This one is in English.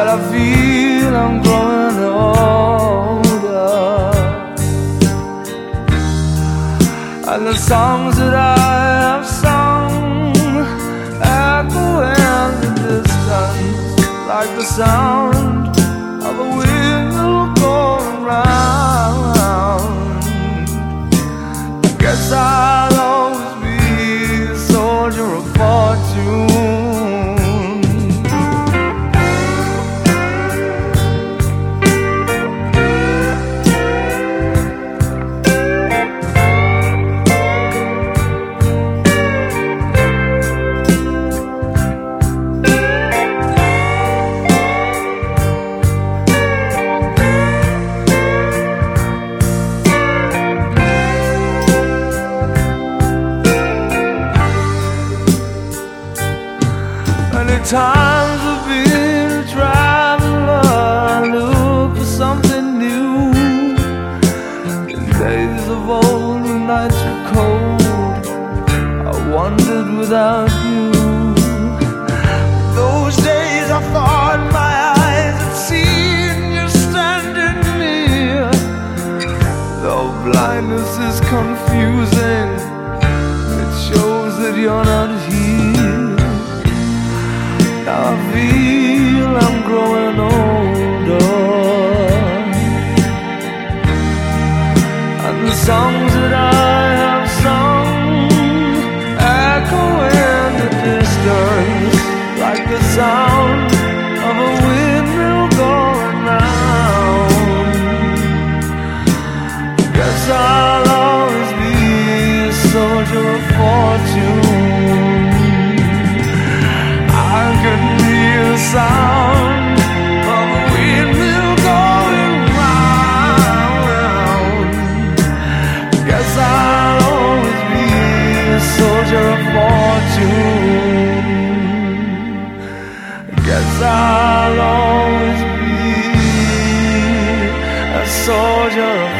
but I feel I'm growing older. And the songs that I have sung echo in the distance like the sound Many times I've been a traveler, look for something new. In days of old, when nights were cold, I wandered without you. Those days I thought my eyes had seen you standing near. Though blindness is confusing, it shows that you're not here. Now of windmill. Guess I'll always be a soldier of fortune. Guess I'll always be a soldier